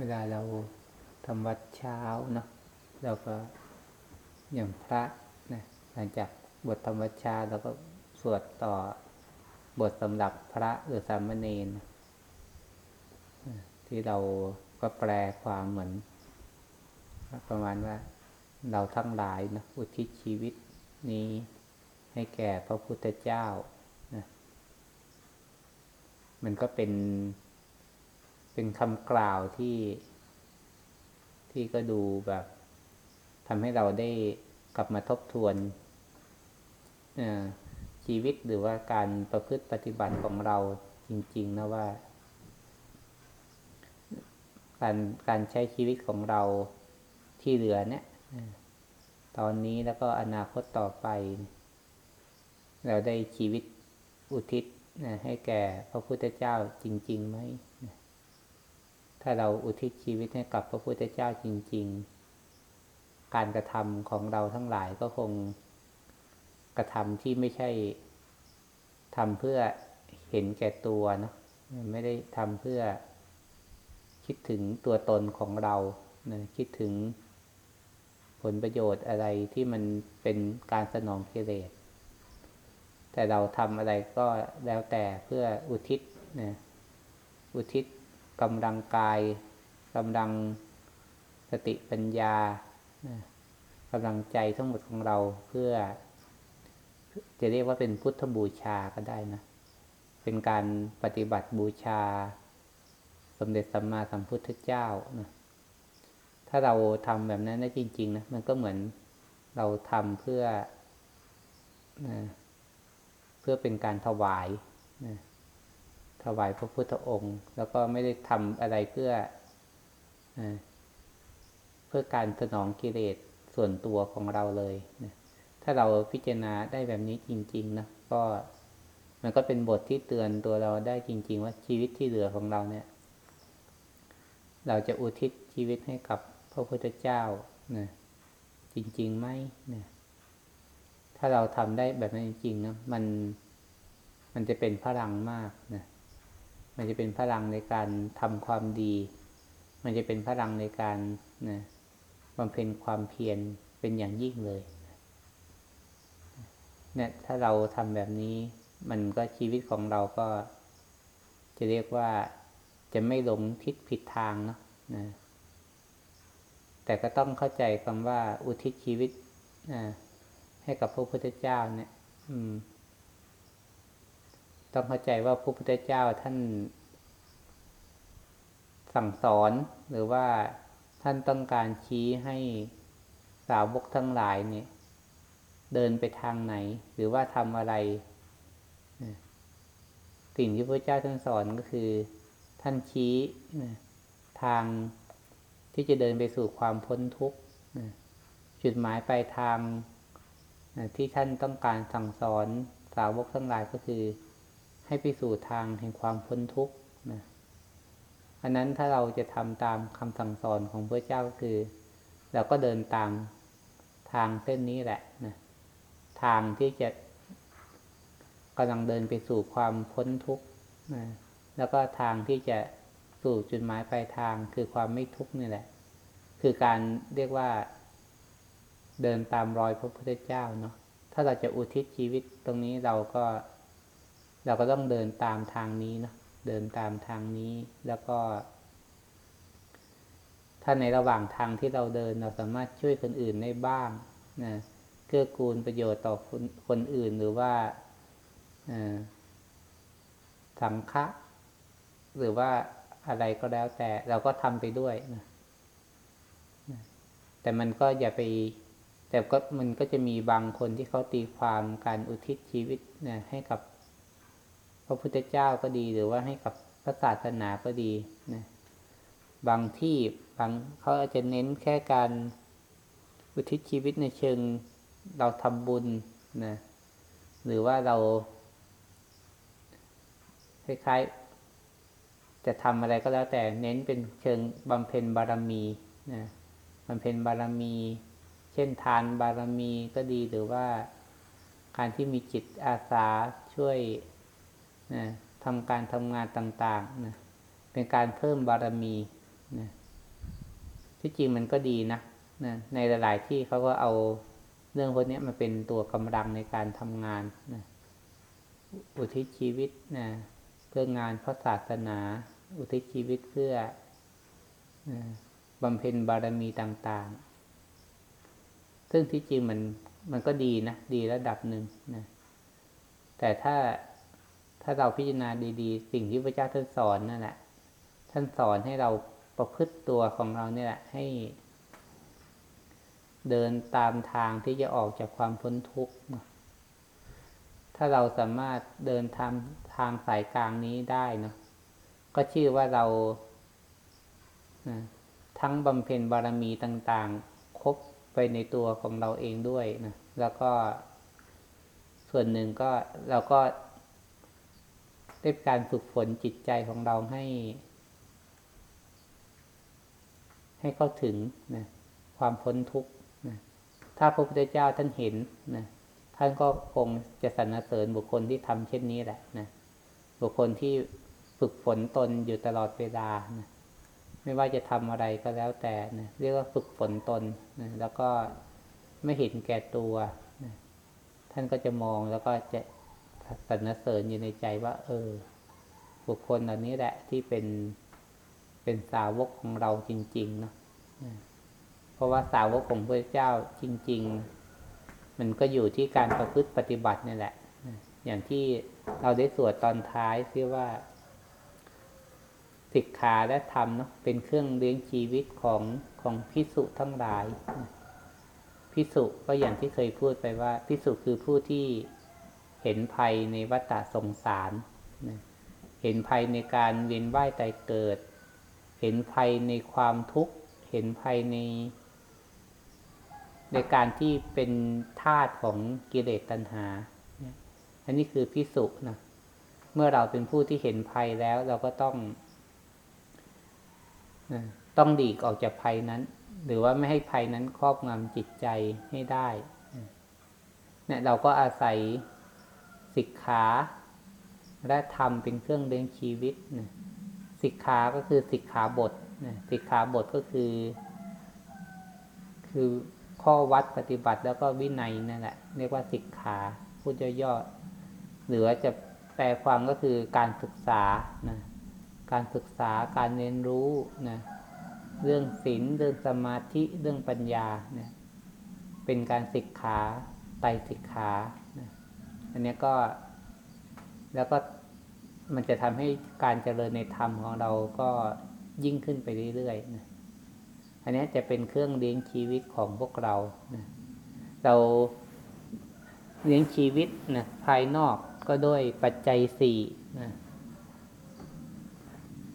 เวลาเราทำวัดเช้าเนาะเราก็อย่างพระนะหลังจากบทธรรมช้าเราก็สวดต่อบทสำหรับพระหรือสามเณรที่เราก็แปลความเหมือน ประมาณว่าเราทั้งหลายนะอุทิศชีวิตนี้ให้แก่พระพุทธเจ้านะมันก็เป็น เป็นคำกล่าวที่ ที่ก็ดูแบบทำให้เราได้กลับมาทบทวนชีวิตหรือว่าการประพฤติปฏิบัติของเราจริง ๆ นะว่า การการใช้ชีวิตของเราที่เหลือเนี่ยตอนนี้แล้วก็อนาคตต่อไป เราได้ชีวิตอุทิศนะให้แก่พระพุทธเจ้าจริง ๆ ไหม ถ้าเราอุทิศชีวิตให้กับพระพุทธเจ้าจริง ๆ การกระทำของเราทั้งหลายก็คงกระทำที่ไม่ใช่ทำเพื่อเห็นแก่ตัวเนาะไม่ได้ทำเพื่อคิดถึงตัวตนของเรานะคิดถึงผลประโยชน์อะไรที่มันเป็นการสนองกิเลส แต่เราทำอะไรก็แล้วแต่เพื่ออุทิศนะอุทิศ กำลังกายกำลังสติปัญญากำลังใจทั้งหมดของเราเพื่อ จะเรียกว่าเป็นพุทธบูชาก็ได้นะ เป็นการปฏิบัติบูชา สมเด็จสัมมาสัมพุทธเจ้านะถ้าเราทำแบบนั้นได้จริง ๆ นะ มันก็เหมือนเราทำเพื่อนะเพื่อเป็นการถวายนะ ถวายพระพุทธองค์ แล้วก็ไม่ได้ทำอะไรเพื่อเพื่อการสนองกิเลสส่วนตัวของเราเลยนะถ้าเราพิจารณาได้แบบนี้จริง ๆ นะก็มันก็เป็นบทที่เตือนตัวเราได้จริง ๆ ว่าชีวิตที่เหลือของเราเนี่ย เราจะอุทิศชีวิตให้กับพระพุทธเจ้านะจริงๆไหมนะถ้าเราทำได้แบบนั้นจริงๆนะมันมันจะเป็นพลังมากนะ มันจะเป็นพลังในการทำความดี มันจะเป็นพลังในการนะบำเพ็ญความเพียรเป็นอย่างยิ่งเลยเนี่ยถ้าเราทำแบบนี้ มันก็ชีวิตของเราก็ จะเรียกว่าจะไม่หลงทิศผิดทางเนาะนะแต่ก็ต้องเข้าใจคำว่าอุทิศชีวิตให้กับพระพุทธเจ้าเนี่ย อืม ต้องเข้าใจว่าพระพุทธเจ้าท่าน สั่งสอนหรือว่าท่านต้องการชี้ให้สาวกทั้งหลายเนี่ย เดินไปทางไหน หรือว่าทำอะไร สิ่งที่พระเจ้าท่านสอนก็คือ ท่านชี้ทางที่จะเดินไปสู่ความพ้นทุกข์จุดหมายปลายทางที่ท่านต้องการสั่งสอนสาวกทั้งหลายก็คือ ให้ไปสู่ทางแห่งความพ้นทุกข์นะอันนั้นถ้าเราจะทำตามคำสั่งสอนของพระเจ้าก็คือ เราก็เดินตามทางเส้นนี้แหละนะทางที่จะกำลังเดินไปสู่ความพ้นทุกข์นะแล้วก็ทางที่จะสู่จุดหมายปลายทางคือความไม่ทุกข์นี่แหละ คือการเรียกว่า เดินตามรอยพระพุทธเจ้าเนาะถ้าเราจะอุทิศชีวิตตรงนี้เราก็ เราก็ต้องเดินตามทางนี้นะเดินตามทางนี้แล้วก็ ถ้าในระหว่างทางที่เราเดินเราสามารถช่วยคนอื่นได้บ้างนะเกื้อกูลประโยชน์ต่อคนคนอื่นหรือว่าสังฆะหรือว่าอะไรก็แล้วแต่เราก็ทำไปด้วยนะแต่มันก็อย่าไป แต่ก็มันก็จะมีบางคนที่เขาตีความการอุทิศชีวิตนะให้กับ ระพุทธเจ้าก็ดีหรือว่าให้กับพระศาสนาก็ดีนะบางที่บางเขาอาจจะเน้นแค่การอุทิศชีวิตในเชิงเราทำบุญนะหรือว่าเราคล้ายๆจะทำอะไรก็แล้วแต่เน้นเป็นเชิงบำเพ็ญบารมีนะบำเพ็ญบารมี เช่นทานบารมีก็ดีหรือว่า การที่มีจิตอาสาช่วย นะทำการทำงานต่างๆนะเป็นการเพิ่มบารมีนะที่จริงมันก็ดีนะนะในหลาย ๆ ที่เขาก็เอาเรื่องพวกนี้มาเป็นตัวกำลังในการทำงานนะอุทิศชีวิตนะเพื่องานพระศาสนา อุทิศชีวิตเพื่อบำเพ็ญบารมีต่าง ๆ ซึ่งที่จริงมันมันก็ดีนะ ดีระดับหนึ่งนะแต่ถ้า ถ้าเราพิจารณาดีๆ สิ่งที่พระเจ้าท่านสอนนั่นแหละ ท่านสอนให้เราประพฤติตัวของเราเนี่ยแหละให้ เดินตามทางที่จะออกจากความพ้นทุกข์ ถ้าเราสามารถเดินทางทางสายกลางนี้ได้เนาะ ก็ชื่อว่าเราทั้งบำเพ็ญบารมีต่างๆ ครบไปในตัวของเราเองด้วยนะ แล้วก็ส่วนหนึ่งก็เราก็ ได้การฝึกฝนจิตใจของเราให้ ให้เข้าถึงนะความพ้นทุกข์นะถ้าพระพุทธเจ้าท่านเห็นนะท่านก็คงจะสรรเสริญบุคคลที่ทำเช่นนี้แหละนะบุคคลที่ฝึกฝนตนอยู่ตลอดเวลานะไม่ว่าจะทำอะไรก็แล้วแต่นะเรียกว่าฝึกฝนตนนะแล้วก็ไม่เห็นแก่ตัวนะท่านก็จะมองแล้วก็จะ สรรเสริญอยู่ในใจว่า เออ บุคคลเหล่านี้แหละที่เป็นเป็นสาวกของเราจริงๆเนาะเพราะว่าสาวกของพระเจ้าจริง ๆ มันก็อยู่ที่การประพฤติปฏิบัตินี่แหละอย่างที่เราได้สวดตอนท้ายที่ว่าศิกขาและธรรมเนาะเป็นเครื่องเลี้ยงชีวิตของของพิสุทั้งหลายพิสุก็อย่างที่เคยพูดไปว่าพิสุคือผู้ที่ เห็นภัยในวัฏสงสารเห็นภัยในการเวียนว่ายตายเกิด เห็นภัยในความทุกข์ เห็นภัยใน ในการที่เป็นธาตุของกิเลสตัณหา อันนี้คือพิสุนะ เมื่อเราเป็นผู้ที่เห็นภัยแล้วเราก็ต้อง ต้องดีกออกจากภัยนั้น หรือว่าไม่ให้ภัยนั้นครอบงำจิตใจให้ได้เนี่ยเราก็อาศัย ศิกขา และธรรมเป็นเครื่องเลี้ยงชีวิตนะศิกขา ก็คือศิกขาบทนะศิกขาบทก็คือ คือข้อวัดปฏิบัติแล้วก็วินัยนั่นแหละ เรียกว่าศิกขาพูดย่อๆหรือจะแปลความก็คือการศึกษานะการศึกษาการเรียนรู้นะเรื่องศีลเรื่องสมาธิเรื่องปัญญาเนี่ยเป็นการศึกขาไตศึกขา อันนี้ก็แล้วก็มันจะทำให้การเจริญในธรรมของเราก็ยิ่งขึ้นไปเรื่อยๆนะอันนี้จะเป็นเครื่องเลี้ยงชีวิตของพวกเรานะเราเลี้ยงชีวิตนะภายนอกก็ด้วยปัจจัยสี่นะ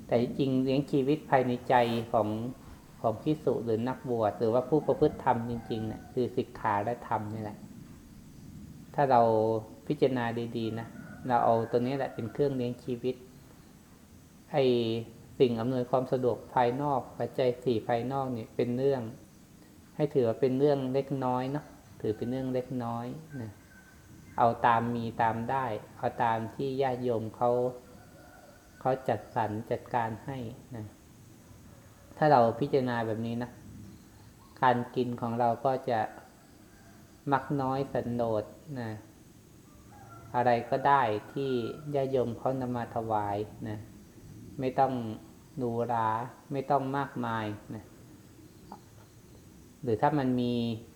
แต่จริงเลี้ยงชีวิตภายในใจของของพิสุหรือนักบวชหรือว่าผู้ประพฤติธรรมจริงๆเนะี่ยคือศิกขาและธรรมนี่แหละ ถ้าเรา พิจารณาดีๆนะเราเอาตัวนี้แหละเป็นเครื่องเลี้ยงชีวิตไอสิ่งอำนวยความสะดวกภายนอกปัจจัยสี่ภายนอกเนี่ยเป็นเรื่อง ให้ถือว่าเป็นเรื่องเล็กน้อยเนาะถือเป็นเรื่องเล็กน้อยนะเอาตามมีตามได้ เอาตามที่ญาติโยมเขาเขาจัดสรรจัดการให้นะถ้าเราพิจารณาแบบนี้นะการกินของเราก็จะมักน้อยสันโดษนะ อะไรก็ได้ที่ญาโยมเขานำมาถวายนะไม่ต้องดูราไม่ต้องมากมายนะหรือถ้ามันมี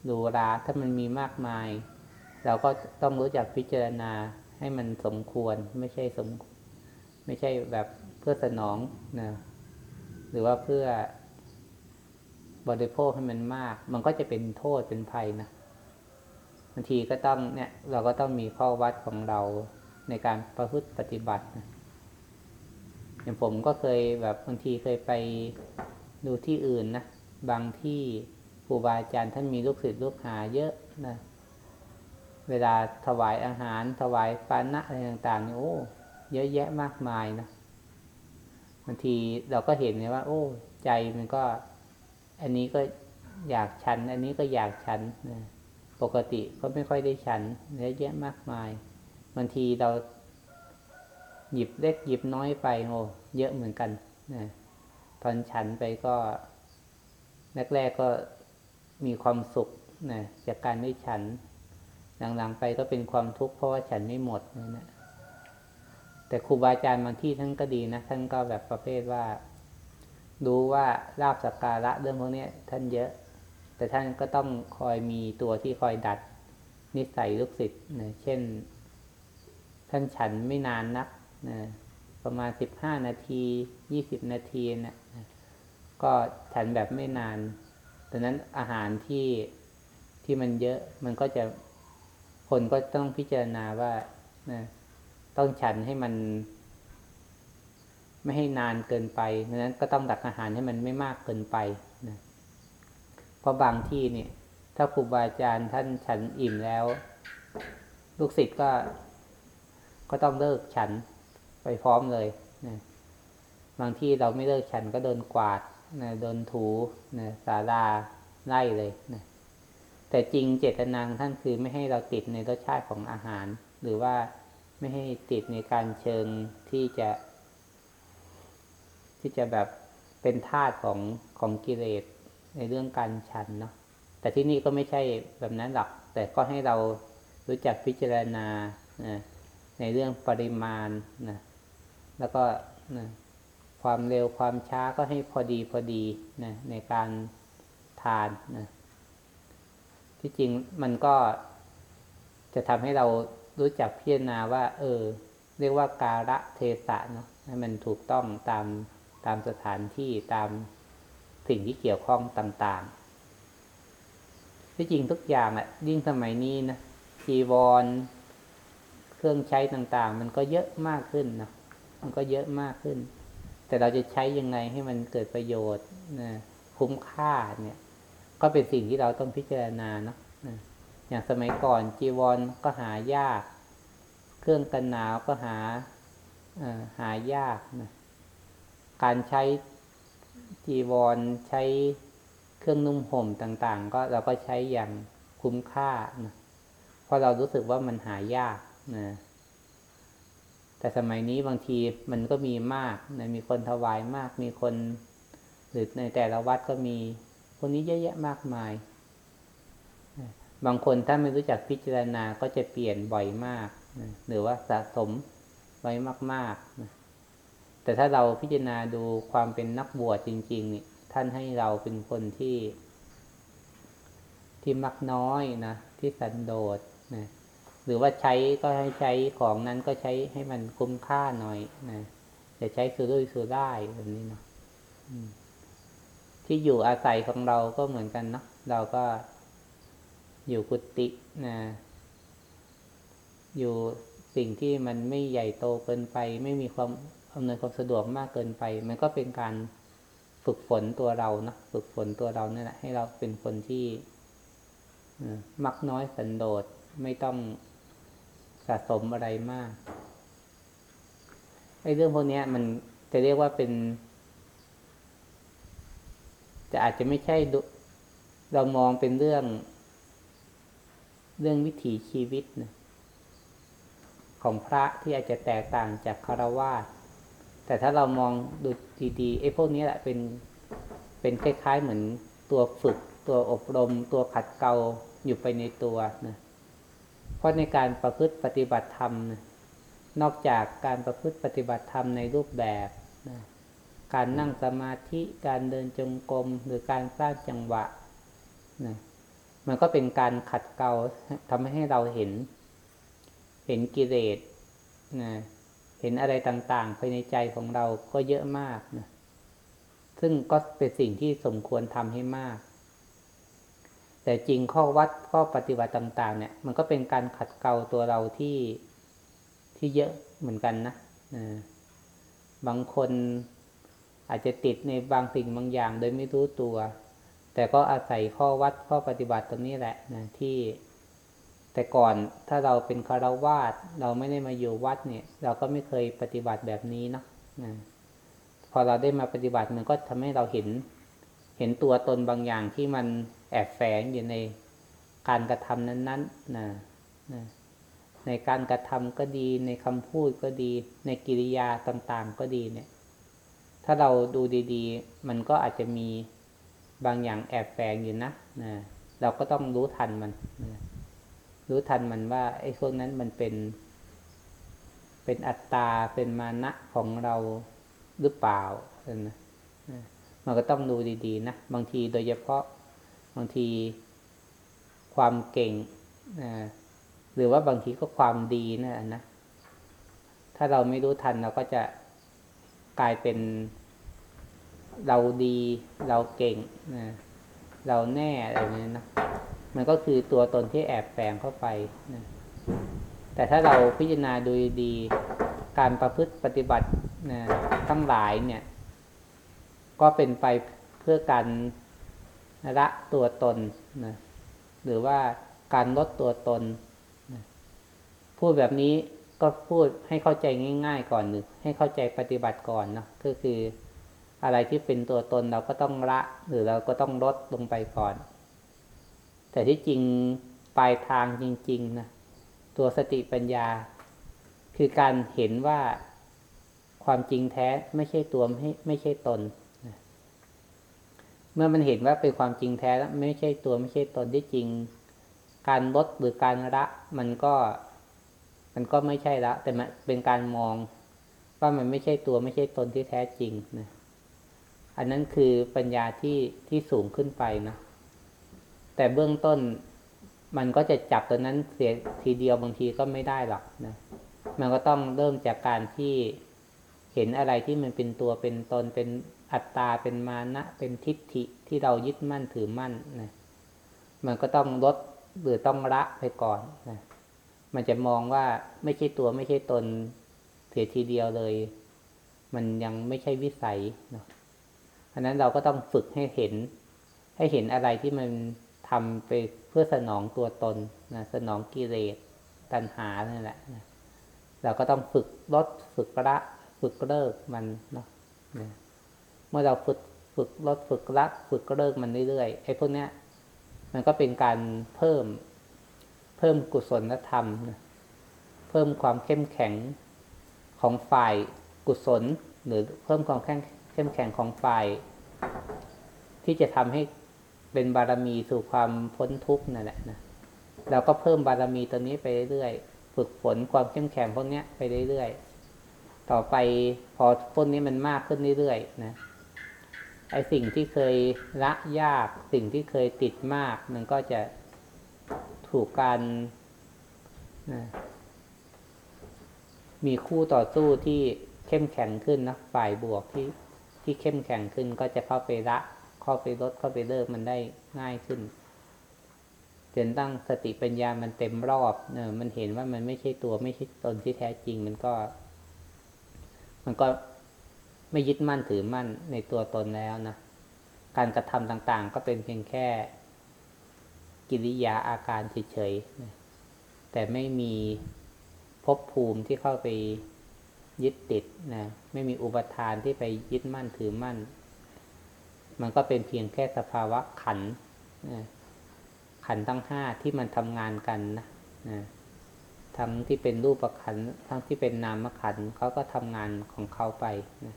ดูราถ้ามันมีมากมาย เราก็ต้องรู้จักพิจารณาให้มันสมควรไม่ใช่สม ไม่ใช่แบบเพื่อสนองนะหรือว่าเพื่อบริโภคให้มันมาก มันก็จะเป็นโทษเป็นภัยนะางทีก็ต้องเนี่ยเราก็ต้องมีข้อวัดของเราในการประพฤติปฏิบัติอย่างผมก็เคยแบบบางทีเคยไปดูที่อื่นนะบางที่ครูบาอาจารย์ท่านมีลูกศิษย์ลูกหาเยอะนะเวลาถวายอาหาร ถวายปานะอะไรต่างๆนี่โอ้เยอะแยะมากมายนะบางทีเราก็เห็นเลยว่า โอ้ ใจมันก็ อันนี้ก็อยากฉัน อันนี้ก็อยากฉันนะ ปกติก็ไม่ค่อยได้ฉันเยอะแยะมากมายบางทีเราหยิบเล็กหยิบน้อยไปโอ้เยอะเหมือนกันนะตอนฉันไปก็แรกๆก็มีความสุขนะจากการได้ฉัน หลังๆไปก็เป็นความทุกข์เพราะว่าฉันไม่หมดนะนะแต่ครูบาอาจารย์บางที่ท่านก็ดีนะท่านก็แบบประเภทว่า รู้ว่าลาบสักการะเรื่องพวกนี้ท่านเยอะ แต่ท่านก็ต้องคอยมีตัวที่คอยดัดนิสัยลูกศิษย์นะเช่น ท่านฉันไม่นานนักนะประมาณสิบห้านาทียี่สิบนาทีนะก็ฉันแบบไม่นานดังนั้นอาหารที่ที่มันเยอะมันก็จะคนก็ต้องพิจารณาว่านะต้องฉันให้มัน ไม่ให้นานเกินไปดังนั้นก็ต้องดักอาหารให้มันไม่มากเกินไป เพราะบางที่เนี่ย ถ้าครูบาอาจารย์ท่านฉันอิ่มแล้ว ลูกศิษย์ก็ก็ต้องเลิกฉันไปพร้อมเลยนะบางที่เราไม่เลิกฉันก็โดนกวาดนะโดนถูนะสาลาไล่เลยนะแต่จริงเจตนางท่านคือไม่ให้เราติดในรสชาติของอาหาร หรือว่าไม่ให้ติดในการเชิงที่จะ ที่จะแบบเป็นธาตุของของกิเลส ในเรื่องการฉันเนาะแต่ที่นี่ก็ไม่ใช่แบบนั้นหรอก แต่ก็ให้เรารู้จักพิจารณาในเรื่องปริมาณนะแล้วก็นะความเร็วความช้าก็ให้พอดีพอดีนะในการทานนะที่จริงมันก็จะทำให้เรารู้จักพิจารณาว่า เออ เรียกว่าการะเทศะเนาะให้มันถูกต้องตามตามสถานที่ตาม สิ่งที่เกี่ยวข้องต่างๆ ที่จริงทุกอย่างอะ่ะยิ่งสมัยนี้นะจีวร เครื่องใช้ต่างๆ มันก็เยอะมากขึ้นนะมันก็เยอะมากขึ้น แต่เราจะใช้ยังไงให้มันเกิดประโยชน์นะคุ้มค่าเนี่ย ก็เป็นสิ่งที่เราต้องพิจารณาเนาะอย่างสมัยก่อนจีวรก็หายาก เครื่องกันหนาวก็หาหายากนะการใช้ จีวรใช้เครื่องนุ่มห่มต่างๆ ก็เราก็ใช้อย่างคุ้มค่านะเพราะเรารู้สึกว่ามันหายากนะแต่สมัยนี้บางทีมันก็มีมากนะมีคนถวายมาก มีคน หรือในแต่ละวัดก็มีคนนี้เยอะแยะมากมาย บางคนถ้าไม่รู้จักพิจารณาก็จะเปลี่ยนบ่อยมาก หรือว่าสะสมไว้มากๆนะ แต่ถ้าเราพิจารณาดูความเป็นนักบวชจริง ๆ นี่ท่านให้เราเป็นคนที่ ที่มักน้อยนะที่สันโดษนะหรือว่าใช้ก็ให้ใช้ของนั้นก็ใช้ให้มันคุ้มค่าหน่อยนะจะใช้สุรุ่ยสุร่ายแบบนี้เนาะที่อยู่อาศัยของเราก็เหมือนกันเนาะเราก็อยู่กุฏินะอยู่สิ่งที่มันไม่ใหญ่โตเกินไป ไม่มีความ อำนวยความสะดวกมากเกินไป มันก็เป็นการฝึกฝนตัวเรานะฝึกฝนตัวเราเนี่ยแหละให้เราเป็นคนที่มักน้อยสันโดษไม่ต้องสะสมอะไรมากไอ้เรื่องพวกนี้มันจะเรียกว่าเป็น จะอาจจะไม่ใช่เรามองเป็นเรื่อง เรื่องวิถีชีวิตนะของพระที่อาจจะแตกต่างจากคารวาส แต่ถ้าเรามองดูดีๆไอ้พวกนี้แหละเป็นเป็นคล้ายๆเหมือนตัวฝึก ตัวอบรม ตัวขัดเกลาอยู่ไปในตัวนะเพราะในการประพฤติปฏิบัติธรรมนะนอกจากการประพฤติปฏิบัติธรรมในรูปแบบนะการนั่งสมาธิการเดินจงกรมหรือการสร้างจังหวะนะมันก็เป็นการขัดเกลาทำให้เราเห็น เห็นกิเลสนะ เห็นอะไรต่างๆภายในใจของเราก็เยอะมากนะซึ่งก็เป็นสิ่งที่สมควรทำให้มาก แต่จริงข้อวัดข้อปฏิบัติต่าง ๆ เนี่ย มันก็เป็นการขัดเกลาตัวเราที่ที่เยอะเหมือนกันนะนะบางคนอาจจะติดในบางสิ่งบางอย่างโดยไม่รู้ตัว แต่ก็อาศัยข้อวัดข้อปฏิบัติตรงนี้แหละนะที่ แต่ก่อนถ้าเราเป็นคารวาสเราไม่ได้มาอยู่วัดเนี่ย เราก็ไม่เคยปฏิบัติแบบนี้นะพอเราได้มาปฏิบัติมันก็ทำให้เราเห็น เห็นตัวตนบางอย่างที่มันแอบแฝงอยู่ในการกระทำนั้นๆนะนะในการกระทำก็ดี ในคำพูดก็ดี ในกิริยาต่างๆก็ดีเนี่ย ถ้าเราดูดีๆ มันก็อาจจะมีบางอย่างแอบแฝงอยู่นะนะเราก็ต้องรู้ทันมันนะ รู้ทันมันว่าไอ้พวกนั้นมันเป็น เป็นอัตตาเป็นมานะของเราหรือเปล่านะมันก็ต้องดูดีๆนะบางทีโดยเฉพาะบางทีความเก่งนะหรือว่าบางทีก็ความดีนะนะถ้าเราไม่รู้ทันเราก็จะกลายเป็นเราดี เราเก่งนะเราแน่อะไรนี้นะ มันก็คือตัวตนที่แอบแฝงเข้าไปนะแต่ถ้าเราพิจารณาดูดีการประพฤติปฏิบัตินะทั้งหลายเนี่ย ก็เป็นไปเพื่อการละตัวตนนะหรือว่าการลดตัวตนนะพูดแบบนี้ก็พูดให้เข้าใจง่าย ๆ ก่อนหรือให้เข้าใจปฏิบัติก่อนเนาะก็คืออะไรที่เป็นตัวตนเราก็ต้องละ หรือเราก็ต้องลดลงไปก่อน แต่ที่จริงปลายทางจริงๆนะตัวสติปัญญา คือการเห็นว่าความจริงแท้ไม่ใช่ตัวไม่ไม่ใช่ตนเมื่อมันเห็นว่าเป็นความจริงแท้แล้วไม่ใช่ตัวไม่ใช่ตนที่จริง การลดหรือการละมันก็ มันก็ไม่ใช่ละ แต่มันเป็นการมองว่ามันไม่ใช่ตัวไม่ใช่ตนที่แท้จริงนะอันนั้นคือปัญญาที่ที่สูงขึ้นไปนะ แต่เบื้องต้นมันก็จะจับตัวนั้นเสียทีเดียวบางทีก็ไม่ได้หรอกนะ มันก็ต้องเริ่มจากการที่เห็นอะไรที่มันเป็นตัวเป็นตนเป็นอัตตาเป็นมานะ เป็นทิฏฐิที่เรายึดมั่นถือมั่นนะมันก็ต้องลดหรือต้องละไปก่อนนะมันจะมองว่าไม่ใช่ตัวไม่ใช่ตนเสียทีเดียวเลย มันยังไม่ใช่วิสัยเนาะอันนั้นเราก็ต้องฝึกให้เห็น ให้เห็นอะไรที่มัน ทำไปเพื่อสนองตัวตนนะสนองกิเลสตัณหานี่แหละนะเราก็ต้องฝึกลดฝึกละฝึกเลิกมันเนาะเมื่อเราฝึกฝึกลดฝึกละฝึกเลิกมันเรื่อยๆไอ้พวกเนี้ย มันก็เป็นการเพิ่มเพิ่มกุศลธรรมนะเพิ่มความเข้มแข็งของฝ่ายกุศล หรือเพิ่มความเข้มแข็งของฝ่าย ที่จะทำให้ เป็นบารมีสู่ความพ้นทุกข์นั่นแหละนะเราก็เพิ่มบารมีตัวนี้ไปเรื่อยๆฝึกฝนความเข้มแข็งพวกนี้ไปเรื่อยๆต่อไปพอพวกนี้มันมากขึ้นเรื่อยๆนะไอสิ่งที่เคยละยากสิ่งที่เคยติดมาก มันก็จะถูกการนะมีคู่ต่อสู้ที่เข้มแข็งขึ้นนะฝ่ายบวกที่ที่เข้มแข็งขึ้นก็จะเข้าไปละ เข้าไปลดเข้าไปเลิกมันได้ง่ายขึ้นจนตั้งสติปัญญามันเต็มรอบเออมันเห็นว่ามันไม่ใช่ตัวไม่ใช่ตนที่แท้จริง มันก็ มันก็ไม่ยึดมั่นถือมั่นในตัวตนแล้วนะ การกระทำต่าง ๆ ก็เป็นเพียงแค่ กิริยาอาการเฉยๆแต่ไม่มีภพภูมิที่เข้าไปยึดติดนะ ไม่มีอุปทานที่ไปยึดมั่นถือมั่น มันก็เป็นเพียงแค่สภาวะขันขันทั้งห้าที่มันทำงานกันนะทั้งที่เป็นรูปขันทั้งที่เป็นนามขันเขาก็ทำงานของเขาไปนะ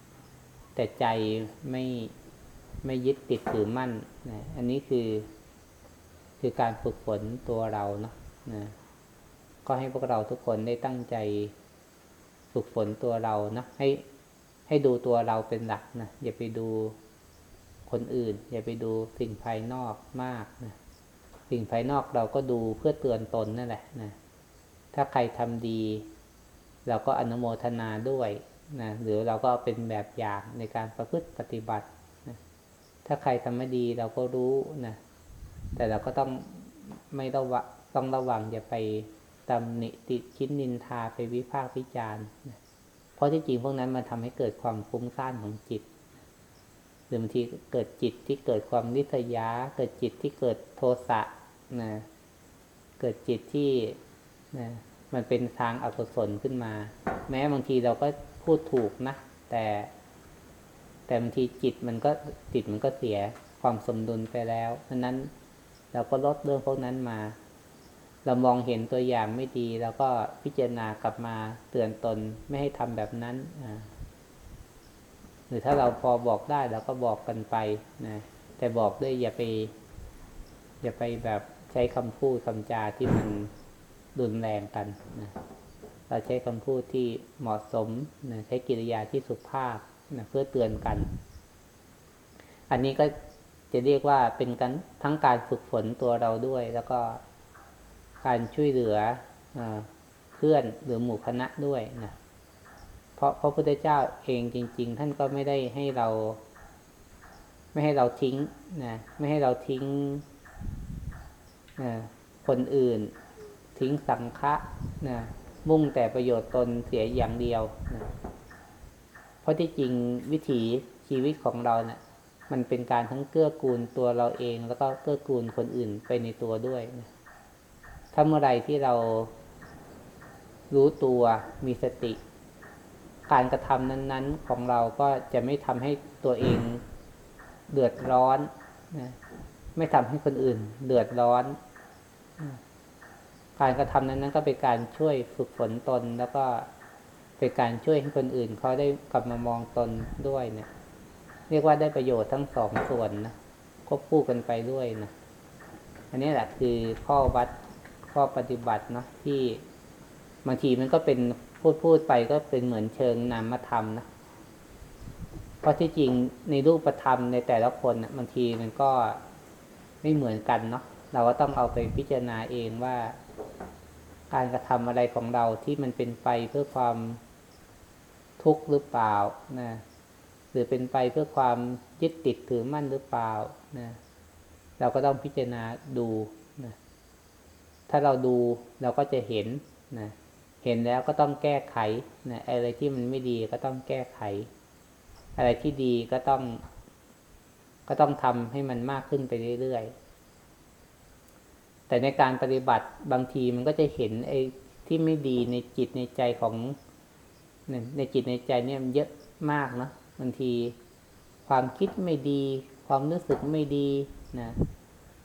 แต่ใจไม่ไม่ยึดติดถือมั่นนะอันนี้คือ คือการฝึกฝนตัวเราเนาะนะก็ให้พวกเราทุกคนได้ตั้งใจฝึกฝนตัวเรานะให้ให้ดูตัวเราเป็นหลักนะอย่าไปดู คนอื่น อย่าไปดูสิ่งภายนอกมากนะสิ่งภายนอกเราก็ดูเพื่อเตือนตนนั่นแหละนะถ้าใครทำดี เราก็อนุโมทนาด้วยนะหรือเราก็เป็นแบบอย่างในการประพฤติปฏิบัตินะถ้าใครทำไม่ดีเราก็รู้นะแต่เราก็ต้องไม่ระวังต้องระวังอย่าไปตำหนิติชิ้นนินทาไปวิพากษ์วิจารณ์นะเพราะที่จริงพวกนั้นมันทำให้เกิดความฟุ้งซ่านของจิต รือบางทีเกิดจิตที่เกิดความนิสยา เกิดจิตที่เกิดโทสะนะเกิดจิตที่นะมันเป็นทางอกุศลขึ้นมา แม้บางทีเราก็พูดถูกนะ แต่ แต่บางทีจิตมันก็จิตมันก็เสียความสมดุลไปแล้วเพราะนั้นเราก็ลดเรื่องพวกนั้นมา เรามองเห็นตัวอย่างไม่ดี แล้วก็พิจารณากลับมาเตือนตนไม่ให้ทำแบบนั้นอ่า รือถ้าเราพอบอกได้เราก็บอกกันไปนะแต่บอกด้วยอย่าไป อย่าไปแบบใช้คำพูดคำจาที่มันรุนแรงกันนะเราใช้คำพูดที่เหมาะสมนะใช้กิริยาที่สุภาพนะเพื่อเตือนกัน อันนี้ก็จะเรียกว่าเป็นกันทั้งการฝึกฝนตัวเราด้วย แล้วก็การช่วยเหลืออเพื่อนหรือหมู่คณะด้วยนะ ราะพระพุทธเจ้าเองจริง ๆ ท่านก็ไม่ได้ให้เรา ไม่ให้เราทิ้งนะไม่ให้เราทิ้งคนอื่น ทิ้งสังฆะนะมุ่งแต่ประโยชน์ตนเสียอย่างเดียวนะเพราะที่จริงวิถีชีวิตของเราเนะี่ยมันเป็นการทั้งเกื้อกูลตัวเราเอง แล้วก็เกื้อกูลคนอื่นไปในตัวด้วยนะถ้าเมื่อไรที่เรารู้ตัวมีสติ การกระทำนั้น ๆ ของเราก็จะไม่ทำให้ตัวเองเดือดร้อนนะไม่ทำให้คนอื่น เดือดร้อน การกระทำนั้นนั้นก็เป็นการช่วยฝึกฝนตน แล้วก็เป็นการช่วยให้คนอื่นเขาได้กลับมามองตนด้วยเนะี่ย เรียกว่าได้ประโยชน์ทั้งสองส่วนนะควบคู่กันไปด้วยนะอันนี้แหละคือข้อวัดข้อปฏิบัติเนาะที่บางทีมันก็เป็น พูดพูดไปก็เป็นเหมือนเชิงนามธรรมนะ เพราะที่จริงในรูปธรรมในแต่ละคนนะบางทีมันก็ไม่เหมือนกันเนาะ เราก็ต้องเอาไปพิจารณาเองว่า การกระทำอะไรของเราที่มันเป็นไปเพื่อความทุกข์หรือเปล่านะหรือเป็นไปเพื่อความยึดติดถือมั่นหรือเปล่านะเราก็ต้องพิจารณาดูนะถ้าเราดูเราก็จะเห็นนะ เห็นแล้วก็ต้องแก้ไขนะอะไรที่มันไม่ดีก็ต้องแก้ไข อะไรที่ดีก็ต้อง ก็ต้องทำให้มันมากขึ้นไปเรื่อยๆ แต่ในการปฏิบัติบางทีมันก็จะเห็นไอ้ที่ไม่ดีในจิตในใจของในจิตในใจเนี่ยมันเยอะมากเนาะบางทีความคิดไม่ดี ความรู้สึกไม่ดีนะ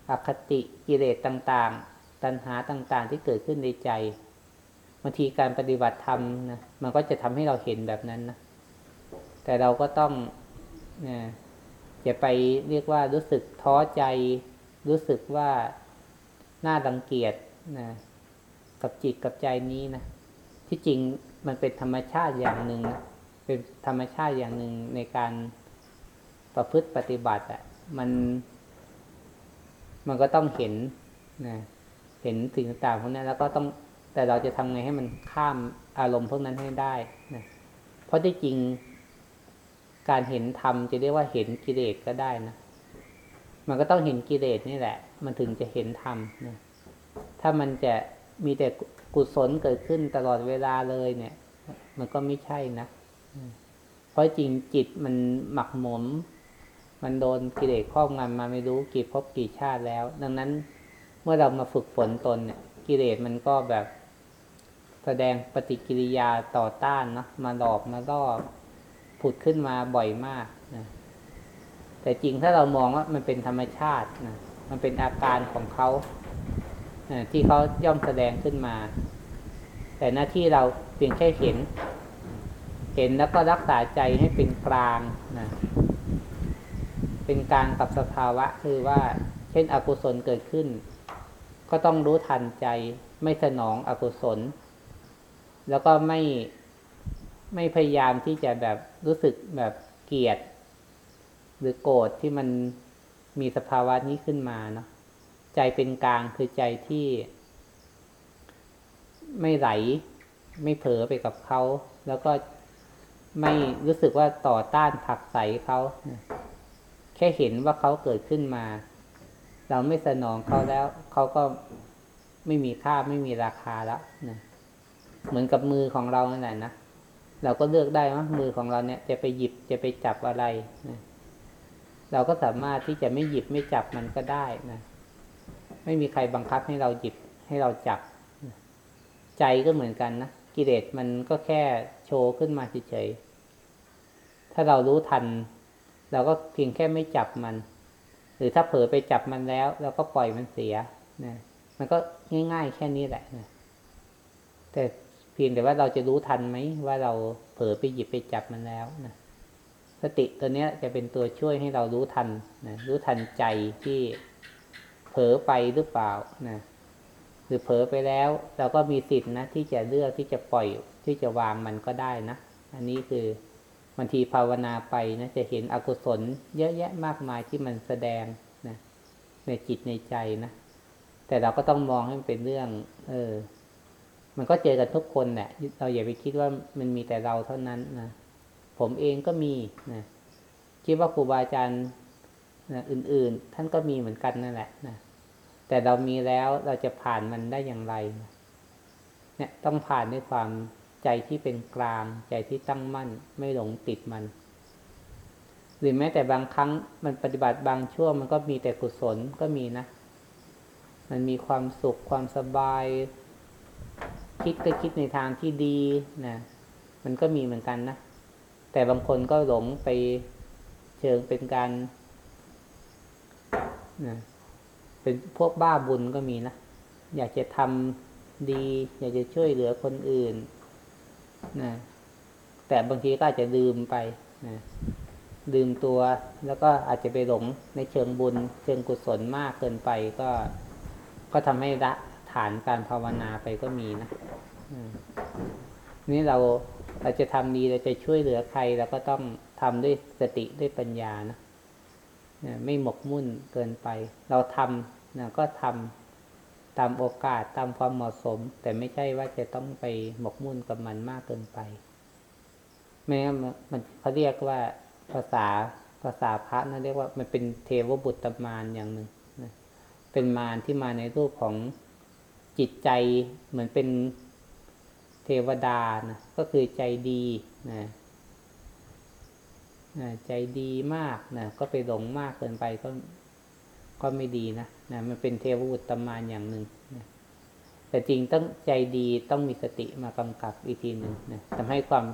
อคติกิเลสต่างๆ ตัณหาต่างๆที่เกิดขึ้นในใจางทีการปฏิบัติธรรมนะมันก็จะทำให้เราเห็นแบบนั้นนะแต่เราก็ต้องนะอย่าไปเรียกว่ารู้สึกท้อใจ รู้สึกว่าน่ารังเกียจนะกับจิตกับใจนี้นะที่จริงมันเป็นธรรมชาติอย่างหนึ่งนะเป็นธรรมชาติอย่างหนึ่งในการประพฤติปฏิบัติอะมันมันก็ต้องเห็นนะเห็นสิ่งต่างๆพวกนั้แล้วก็ต้อง แต่เราจะทำไงให้มันข้ามอารมณ์พวกนั้นให้ได้นะเพราะที่จริงการเห็นธรรมจะเรียกว่าเห็นกิเลสก็ได้นะ มันก็ต้องเห็นกิเลสนี่แหละ มันถึงจะเห็นธรรมนะถ้ามันจะมีแต่กุศลเกิดขึ้นตลอดเวลาเลยเนี่ย มันก็ไม่ใช่นะ เพราะจริงจิตมันหมักหมม มันโดนกิเลสครอบงำมาไม่รู้กี่พบกี่ชาติแล้ว ดังนั้นเมื่อเรามาฝึกฝนตนเนี่ย กิเลสมันก็แบบ แสดงปฏิกิริยาต่อต้านเนาะมาหลอกมาล่อผุดขึ้นมาบ่อยมากนะแต่จริงถ้าเรามองว่ามันเป็นธรรมชาตินะมันเป็นอาการของเขาที่เขาย่อมแสดงขึ้นมา แต่หน้าที่เราเพียงแค่เห็น เห็นแล้วก็รักษาใจให้เป็นกลางนะเป็นกลางกับสภาวะคือว่า เช่นอกุศลเกิดขึ้น ก็ต้องรู้ทันใจไม่สนองอกุศล แล้วก็ไม่ไม่พยายามที่จะแบบรู้สึกแบบเกลียด หรือโกรธที่มันมีสภาวะนี้ขึ้นมาเนาะใจเป็นกลางคือใจที่ ไม่ไหล ไม่เผลอไปกับเขาแล้วก็ไม่รู้สึกว่าต่อต้านผักใสเขาแค่เห็นว่าเขาเกิดขึ้นมา เราไม่สนองเขาแล้ว เขาก็ไม่มีค่าไม่มีราคาแล้วนะ เหมือนกับมือของเรานั่นแหละนะเราก็เลือกได้ว่ามือของเราเนี่ยจะไปหยิบจะไปจับอะไรนะเราก็สามารถที่จะไม่หยิบไม่จับมันก็ได้นะไม่มีใครบังคับให้เราหยิบให้เราจับ ใจก็เหมือนกันนะกิเลสมันก็แค่โชว์ขึ้นมาเฉยๆถ้าเรารู้ทัน เราก็เพียงแค่ไม่จับมัน หรือถ้าเผลอไปจับมันแล้วเราก็ปล่อยมันเสียนะมันก็ง่าย ๆ แค่นี้แหละนะแต่ พียงแต่ว่าเราจะรู้ทันไหมว่าเราเผลอไปหยิบไปจับมันแล้วนะสติตัวเนี้ยจะเป็นตัวช่วยให้เรารู้ทันนะรู้ทันใจที่เผลอไปหรือเปล่านะหรือเผลอไปแล้ว เราก็มีสิทธินะที่จะเลือกที่จะปล่อยที่จะวางมันก็ได้นะอันนี้คือบางทีภาวนาไปนะจะเห็นอกุศล เยอะแยะมากมายที่มันแสดงนะในจิตในใจนะแต่เราก็ต้องมองให้มันเป็นเรื่อง เออ มันก็เจอกันทุกคนแหละเราอย่าไปคิดว่ามันมีแต่เราเท่านั้นนะผมเองก็มีนะคิดว่าครูบาอาจารย์นะอื่น ๆ ท่านก็มีเหมือนกันนั่นแหละนะแต่เรามีแล้วเราจะผ่านมันได้อย่างไรนะเนี่ยต้องผ่านด้วยความใจที่เป็นกลาง ใจที่ตั้งมั่น ไม่หลงติดมัน หรือแม้แต่บางครั้งมันปฏิบัติบางช่วงมันก็มีแต่กุศลก็มีนะ มันมีความสุขความสบาย คิดก็คิดในทางที่ดีนะมันก็มีเหมือนกันนะแต่บางคนก็หลงไปเชิงเป็นการนะเป็นพวกบ้าบุญก็มีนะอยากจะทำดี อยากจะช่วยเหลือคนอื่นนะแต่บางทีก็อาจจะลืมไปนะลืมตัว แล้วก็อาจจะไปหลงในเชิงบุญ เชิงกุศลมากเกินไปก็ ก็ทำให้ละ ฐานการภาวนาไปก็มีนะนี่เราเราจะทำดีเราจะช่วยเหลือใครเราก็ต้องทำด้วยสติด้วยปัญญานะไม่หมกมุ่นเกินไป เราทำนะก็ทำตามโอกาสตามความเหมาะสม แต่ไม่ใช่ว่าจะต้องไปหมกมุ่นกับมันมากเกินไปไม่งั้นมันเขาเรียกว่าภาษาภาษาพระนะเรียกว่ามันเป็นเทวบุตรมารอย่างหนึ่งนะเป็นมารที่มาในรูปของ จิตใจเหมือนเป็นเทวดานะก็คือใจดีนะใจดีมากนะก็ไปหลงมากเกินไปก็ก็ไม่ดีนะนะมันเป็นเทวบุตรมานอย่างหนึ่งนะแต่จริงต้องใจดีต้องมีสติมากำกับอีกทีหนึ่งนะทำให้ความ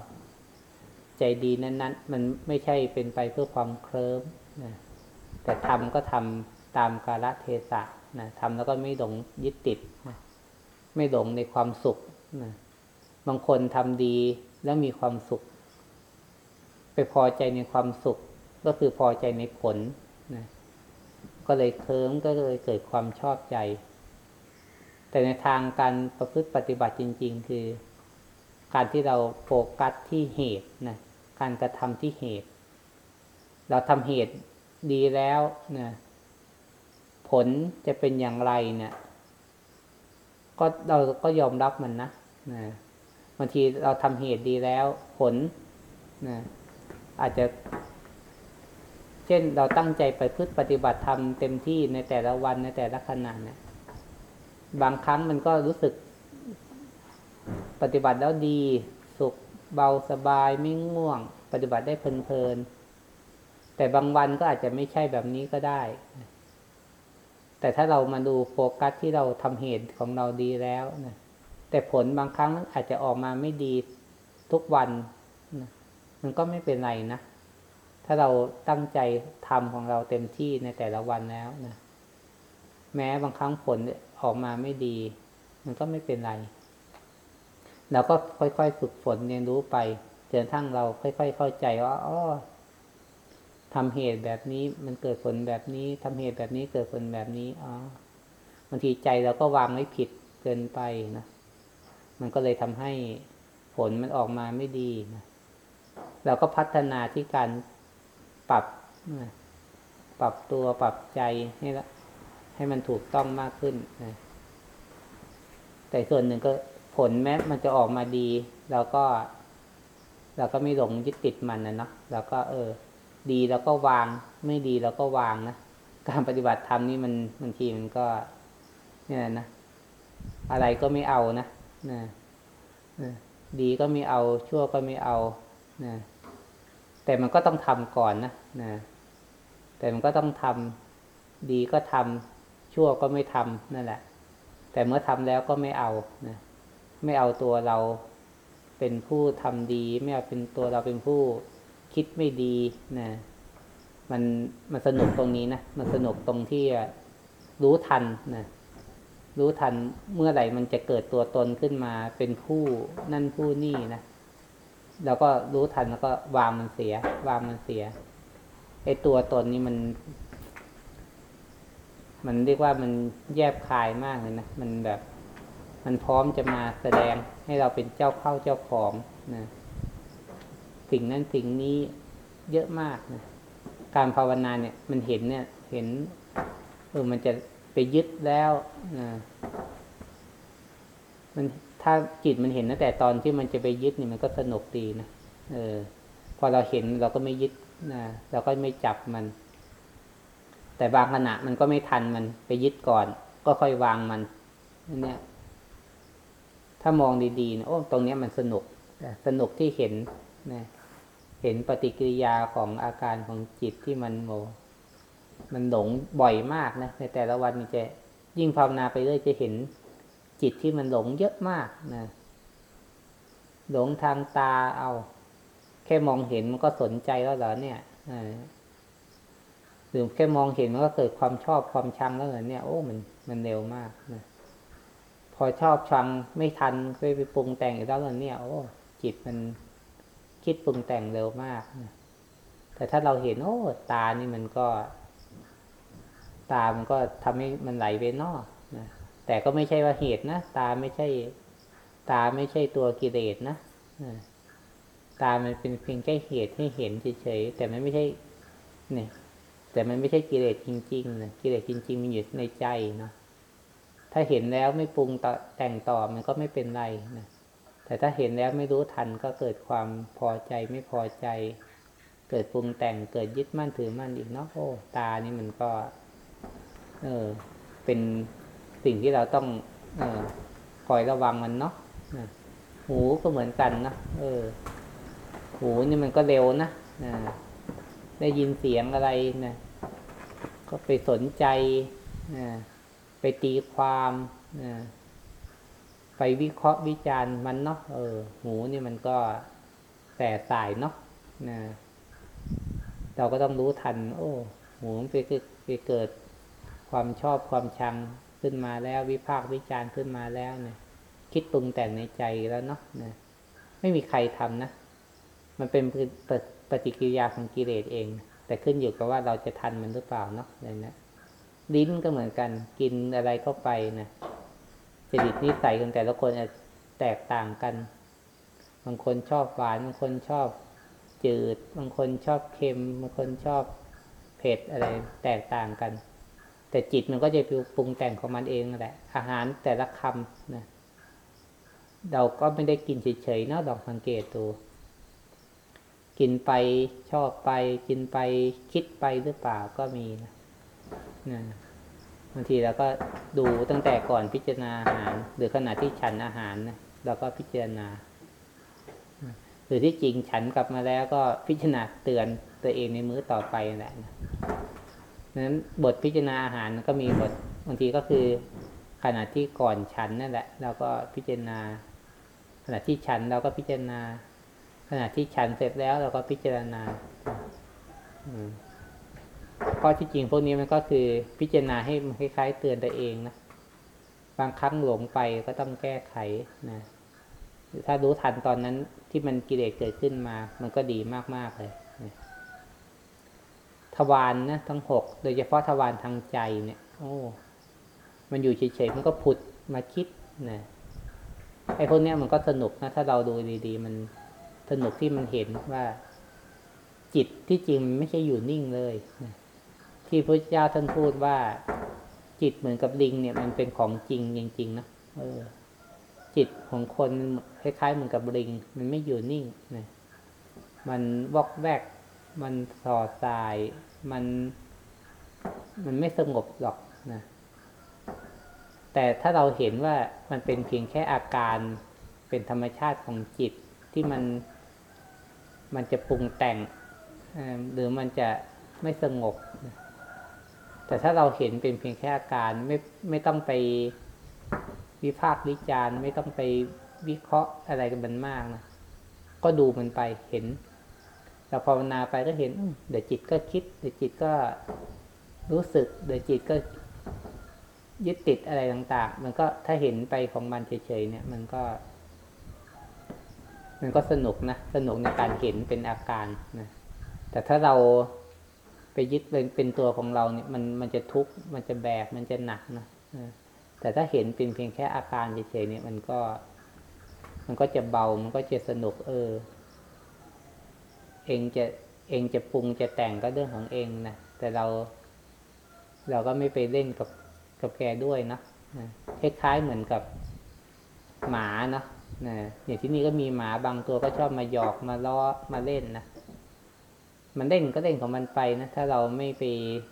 ใจดีนั้นๆ มันไม่ใช่เป็นไปเพื่อความเคลิ้มนะแต่ทำก็ทำตามกาลเทศะนะทำแล้วก็ไม่หลงยึดติดนะ ไม่หลงในความสุขนะบางคนทำดีแล้วมีความสุข ไปพอใจในความสุข ก็คือพอใจในผลนะก็เลยเคิมก็เลยเกิดความชอบใจ แต่ในทางการประพฤติปฏิบัติจริง ๆ คือ การที่เราโฟกัสที่เหตุนะการกระทำที่เหตุ เราทำเหตุดีแล้วนะผลจะเป็นอย่างไรเนะี่ย ก็เราก็ยอมรับมันนะนะบางทีเราทำเหตุดีแล้ว ผลนะอาจจะ เช่นเราตั้งใจไปพึ่งปฏิบัติธรรมเต็มที่ในแต่ละวันในแต่ละขณะเนี่ยบางครั้งมันก็รู้สึก ปฏิบัติแล้วดี สุขเบาสบายไม่ง่วง ปฏิบัติได้เพลินๆแต่บางวันก็อาจจะไม่ใช่แบบนี้ก็ได้ แต่ถ้าเรามาดูโฟกัสที่เราทำเหตุของเราดีแล้วนะแต่ผลบางครั้งอาจจะออกมาไม่ดีทุกวันนะมันก็ไม่เป็นไรนะ ถ้าเราตั้งใจทำของเราเต็มที่ในแต่ละวันแล้วนะแม้บางครั้งผลออกมาไม่ดี มันก็ไม่เป็นไรเราก็ค่อยๆฝึกฝนเรียนรู้ไปจนทั้งเราค่อยๆเข้าใจว่าอ๋อ ทำเหตุแบบนี้มันเกิดผลแบบนี้ทำเหตุแบบนี้เกิดผลแบบนี้อ๋อบางทีใจเราก็วางไม่ผิดเกินไปนะมันก็เลยทำให้ผลมันออกมาไม่ดีนะเราก็พัฒนาที่การปรับนะปรับตัวปรับใจให้ละให้มันถูกต้องมากขึ้นนะแต่ส่วนหนึ่งก็ผลแม้มันจะออกมาดี เราก็ เราก็ไม่หลงยึดติดมันนะเนาะเราก็เออ ดีเราก็วาง ไม่ดีเราก็วางนะการปฏิบัติธรรมนี่มันบางทีมันก็นี่ยนะอะไรก็ไม่เอานะนะดีก็ไม่เอา ชั่วก็ไม่เอานะแต่มันก็ต้องทำก่อนนะนะแต่มันก็ต้องทำดีก็ทำชั่วก็ไม่ทำนั่นแหละ แต่เมื่อทำแล้วก็ไม่เอานะไม่เอาตัวเราเป็นผู้ทำดี ไม่เอาเป็นตัวเราเป็นผู้ คิดไม่ดีนะมันมันสนุกตรงนี้นะมันสนุกตรงที่รู้ทันนะรู้ทันเมื่อไหร่มันจะเกิดตัวตนขึ้นมาเป็นผู้นั่นผู้นี่นะเราก็รู้ทันแล้วก็วางมันเสีย วางมันเสียไอตัวตนนี้มัน มันเรียกว่ามันแยบคายมากเลยนะมันแบบ มันพร้อมจะมาแสดงให้เราเป็นเจ้าเข้าเจ้าของนะ สิ่งนั้นสิ่งนี้เยอะมากนะการภาวนาเนี่ยมันเห็นเนี่ยเห็นเออมันจะไปยึดแล้วนะมันถ้าจิตมันเห็นตั้งแต่ตอนที่มันจะไปยึดนี่มันก็สนุกดีนะเออ พอเราเห็นเราก็ไม่ยึดนะเราก็ไม่จับมัน แต่บางขณะมันก็ไม่ทันมันไปยึดก่อน ก็ค่อยวางมันเนี่ย ถ้ามองดีๆนะโอ้ตรงเนี้ยมันสนุกสนุกที่เห็นนะ เห็นปฏิกิริยาของอาการของจิตที่มันโมมันหลงบ่อยมากนะในแต่ละวันมันจะยิ่งภาวนาไปเรื่อยจะเห็นจิตที่มันหลงเยอะมากนะหลงทางตาเอา แค่มองเห็นมันก็สนใจแล้วเหรอเนี่ยหรือแค่มองเห็นมันก็เกิดความชอบความชังแล้วเหรอเนี่ยโอ้มันมันเร็วมากนะพอชอบชังไม่ทันไปไปปรุงแต่งอีกแล้วเหรอเนี่ยโอ้จิตมัน คิดปรุงแต่งเร็วมากนะแต่ถ้าเราเห็นโอ้ตานี่มันก็ ตามันก็ทำให้มันไหลไปนอกนะแต่ก็ไม่ใช่ว่าเหตุนะ ตาไม่ใช่ ตาไม่ใช่ตัวกิเลสนะตามันเป็นเพียงแค่เหตุให้เห็นเฉยๆแต่มันไม่ใช่ เนี่ย แต่มันไม่ใช่กิเลสจริงๆนะกิเลสจริง ๆ มันอยู่ในใจเนาะถ้าเห็นแล้วไม่ปรุงต่อแต่งต่อมันก็ไม่เป็นไรนะ แต่ถ้าเห็นแล้วไม่รู้ทันก็เกิดความพอใจไม่พอใจ เกิดปรุงแต่งเกิดยึดมั่นถือมั่นอีกเนาะโอ้ตานี่มันก็ เออ เป็นสิ่งที่เราต้องอคอยระวังมันเนาะหูก็เหมือนกันนะเออ หูนี่มันก็เร็วนะได้ยินเสียงอะไรนะก็ไปสนใจไปตีความ ไปวิเคราะห์วิจารณ์มันเนาะเออหูนี่มันก็แต่สายเนาะนะเราก็ต้องรู้ทัน โอ้หูไปไปเกิดความชอบความชังขึ้นมาแล้ว วิพากษ์วิจารณ์ขึ้นมาแล้วเนี่ย คิดปรุงแต่งในใจแล้วเนาะนะไม่มีใครทำนะมันเป็นปฏิกิริยาของกิเลสเอง แต่ขึ้นอยู่กับว่าเราจะทันมันหรือเปล่าเนาะเลยนะลิ้นก็เหมือนกันกินอะไรเข้าไปนะ จริตนิสัยของแต่ละคนอาจแตกต่างกัน บางคนชอบหวานบางคนชอบจืด บางคนชอบเค็ม บางคนชอบเผ็ดอะไรแตกต่างกัน แต่จิตมันก็จะปรุงแต่งของมันเองแหละ อาหารแต่ละคำนะเราก็ไม่ได้กินเฉยๆนะลองสังเกตดูกินไปชอบไป กินไปคิดไปหรือเปล่าก็มีนะนะ บางทีเราก็ดูตั้งแต่ก่อนพิจารณาอาหาร หรือขณะที่ฉันอาหารนะเราก็พิจารณา หรือที่จริงฉันกลับมาแล้วก็พิจารณาเตือนตัวเองในมื้อต่อไปแหละนะนั้นบทพิจารณาอาหารก็มีบทบางทีก็คือ ขณะที่ก่อนฉันนั่นแหละเราก็พิจารณา ขณะที่ฉันเราก็พิจารณา ขณะที่ฉันเสร็จแล้วเราก็พิจารณาเพ ราะที่จริงพวกนี้มันก็คือพิจารณาให้มันคล้ายๆ เตือนตัวเองนะบางครั้งหลงไปก็ต้องแก้ไขนะถ้ารู้ทันตอนนั้นที่มันกิเลสเกิดขึ้นมา มันก็ดีมากๆเลยทวารนนะทั้งหกโดยเฉพาะทวารทางใจเนี่ย โอ้ มันอยู่เฉยๆมันก็ผุดมาคิดนะไอ้พวกนี้มันก็สนุกนะ ถ้าเราดูดีๆ มันสนุกที่มันเห็นว่า จิตที่จริงมันไม่ใช่อยู่นิ่งเลยนะ ที่พระเจ้าท่านพูดว่า จิตเหมือนกับลิง เนี่ย มันเป็นของจริงจริงๆนะเออ จิตของคนคล้ายๆเหมือนกับลิง มันไม่อยู่นิ่งนะมันวอกแวก มันสอดสาย มัน มันไม่สงบหรอกนะแต่ถ้าเราเห็นว่ามันเป็นเพียงแค่อาการเป็นธรรมชาติของจิตที่มันมันจะปรุงแต่งหรือมันจะไม่สงบ แต่ถ้าเราเห็นเป็นเพียงแค่อาการไม่ไม่ต้องไปวิพากษ์วิจารณ์ไม่ต้องไปวิเคราะห์อะไรกันมันมากนะก็ดูมันไปเห็นเราภาวนาไปก็เห็นเดี๋ยวจิตก็คิดเดี๋ยวจิตก็รู้สึกเดี๋ยวจิตก็ยึดติดอะไรต่าง ๆ มันก็ถ้าเห็นไปของมันเฉยๆเนี่ย มันก็มมันก็สนุกนะสนุกในการเห็นเป็นอาการนะแต่ถ้าเรา ไปยึดเป็นเป็นตัวของเราเนี่ยมันมันจะทุกข์มันจะแบกมันจะหนักนะแต่ถ้าเห็นเป็นเพียงแค่อาการเฉยๆเนี่ยมันก็ มันก็จะเบามันก็จะสนุกเออ เองจะเองจะปรุงจะแต่งก็เรื่องของเองนะแต่เรา เราก็ไม่ไปเล่นกับกับแกด้วยนะคล้ายๆเหมือนกับหมาเนาะนะอย่างที่นี่ก็มีหมาบางตัวก็ชอบมาหยอกมาล้อมาเล่นนะ มันเล่นก็เล่นของมันไปนะ ถ้าเราไม่ไป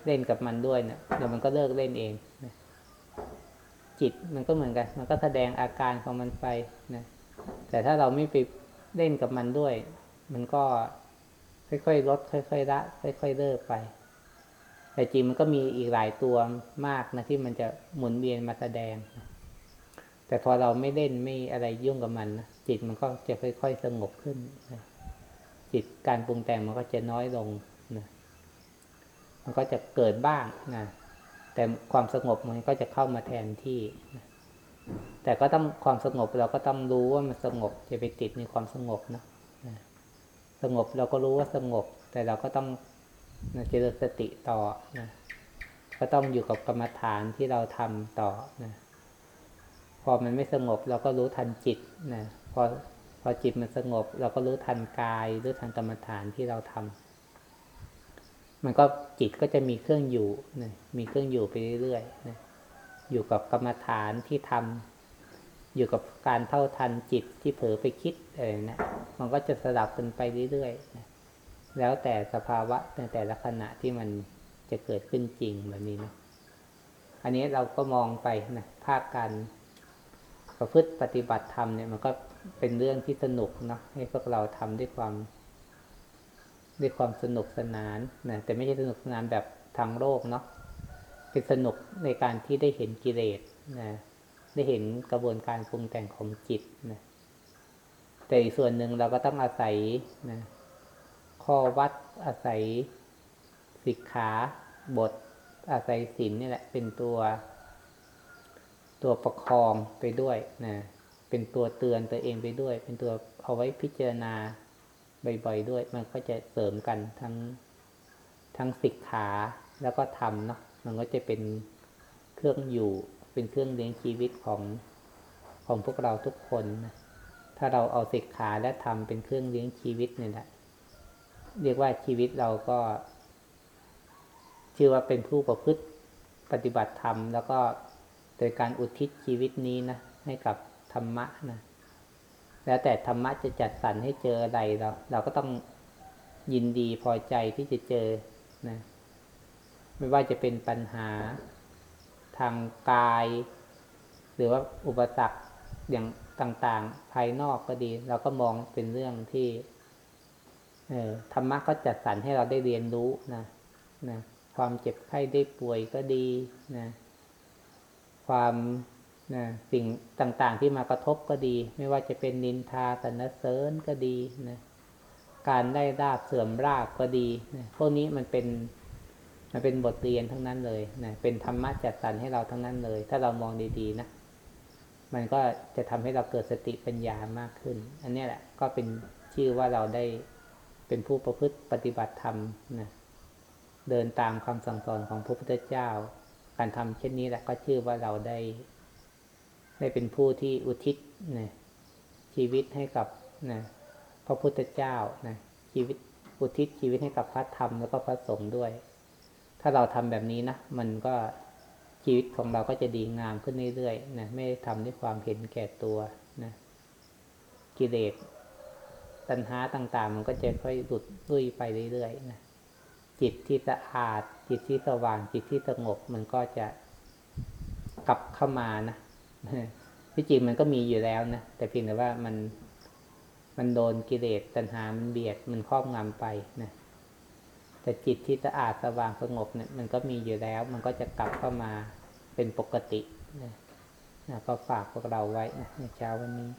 เล่นกับมันด้วยเนะี่ยเดี๋ยวมันก็เลิกเล่นเองนะจิตมันก็เหมือนกัน มันก็แสดงอาการของมันไปนะแต่ถ้าเราไม่ไปเล่นกับมันด้วย มันก็ค่อยๆลดค่อยๆละค่อยๆเลิกไป แต่จริงมันก็มีอีกหลายตัวมากนะที่มันจะหมุนเวียนมาแสดง แต่พอเราไม่เล่นไม่อะไรยุ่งกับมันนะจิตมันก็จะค่อยๆสงบขึ้นนะ จิตการปรุงแต่งมันก็จะน้อยลงนะมันก็จะเกิดบ้างนะแต่ความสงบมันก็จะเข้ามาแทนที่นะแต่ก็ต้องความสงบเราก็ต้องรู้ว่ามันสงบจะไปติดในความสงบนะนะสงบเราก็รู้ว่าสงบ แต่เราก็ต้องนะเจริญสติต่อนะก็ต้องอยู่กับกรรมฐานที่เราทำต่อนะพอมันไม่สงบเราก็รู้ทันจิตนะพอ พอจิตมันสงบ เราก็รู้ทันกายรือทันกรรมฐานที่เราทำมันก็จิตก็จะมีเครื่องอยู่นะมีเครื่องอยู่ไปเรื่อยๆนะอยู่กับกรรมฐานที่ทำอยู่กับการเท่าทันจิตที่เผลอไปคิดอะไรนะ มันก็จะสลับกันไปเรื่อยๆนะแล้วแต่สภาวะในแต่ละขณะที่มันจะเกิดขึ้นจริงแบบนี้นะ อันนี้เราก็มองไปนะภาคการประพฤติปฏิบัติธรรมเนี่ยมันก็ เป็นเรื่องที่สนุกเนาะให้พวกเราทำด้วยความด้วยความสนุกสนานนะแต่ไม่ใช่สนุกสนานแบบทางโลกเนาะเป็นสนุกในการที่ได้เห็นกิเลสนะได้เห็นกระบวนการปรุงแต่งของจิตนะแต่อีกส่วนหนึ่งเราก็ต้องอาศัยนะข้อวัดอาศัยสิกขาบท อาศัยศีลนี่แหละเป็นตัว ตัวประคองไปด้วยนะ เป็นตัวเตือนตัวเองไปด้วย เป็นตัวเอาไว้พิจารณาบ่อยๆด้วย มันก็จะเสริมกันทั้งทั้งสิกขาแล้วก็ทำเนาะมันก็จะเป็นเครื่องอยู่เป็นเครื่องเลี้ยงชีวิตของของพวกเราทุกคนนะถ้าเราเอาสิกขาและทำเป็นเครื่องเลี้ยงชีวิตเนี่แหละเรียกว่าชีวิตเราก็ ชื่อว่าเป็นผู้ประพฤติปฏิบัติธรรม แล้วก็โดยการอุทิศชีวิตนี้นะให้กับ ธรรมะนะแล้วแต่ธรรมะจะจัดสรรให้เจออะไรเราเราก็ต้องยินดีพอใจที่จะเจอนะไม่ว่าจะเป็นปัญหาทางกาย หรือว่าอุปสรรคอย่างต่างๆ ภายนอกก็ดี เราก็มองเป็นเรื่องที่เออธรรมะก็จัดสรรให้เราได้เรียนรู้นะนะความเจ็บไข้ได้ป่วยก็ดีนะความ นะสิ่งต่างๆที่มากระทบก็ดี ไม่ว่าจะเป็นนินทาสรรเสริญก็ดีนะการได้ราบเสื่อมราบก็ดีนะพวกนี้มันเป็นมันเป็นบทเรียนทั้งนั้นเลยนะเป็นธรรมะจัดสรรให้เราทั้งนั้นเลย ถ้าเรามองดีๆนะมันก็จะทำให้เราเกิดสติปัญญามากขึ้น อันนี้แหละก็เป็นชื่อว่าเราได้เป็นผู้ประพฤติปฏิบัติธรรมนะเดินตามคำสั่งสอนของพระพุทธเจ้า การทำเช่นนี้แหละก็ชื่อว่าเราได้ ได้เป็นผู้ที่อุทิศนะชีวิตให้กับนะพระพุทธเจ้านะชีวิตอุทิศชีวิตให้กับพระธรรมแล้วก็พระสงฆ์ด้วย ถ้าเราทำแบบนี้นะมันก็ชีวิตของเราก็จะดีงามขึ้นเรื่อยๆนะไม่ทำด้วยความเห็นแก่ตัวนะกิเลสตัณหาต่าง ๆ มันก็จะค่อยหลุดลุยไปเรื่อยๆนะจิตที่สะอาด จิตที่สว่างจิตที่สงบมันก็จะกลับเข้ามานะ ที่จริงมันก็มีอยู่แล้วนะ แต่เพียงแต่ว่ามันมันโดนกิเลสตัณหา มันเบียด มันครอบงำไปนะ แต่จิตที่สะอาดสว่างสงบเนี่ย มันก็มีอยู่แล้ว มันก็จะกลับเข้ามาเป็นปกตินะนะก็ฝากพวกเราไว้นะในเช้าวันนี้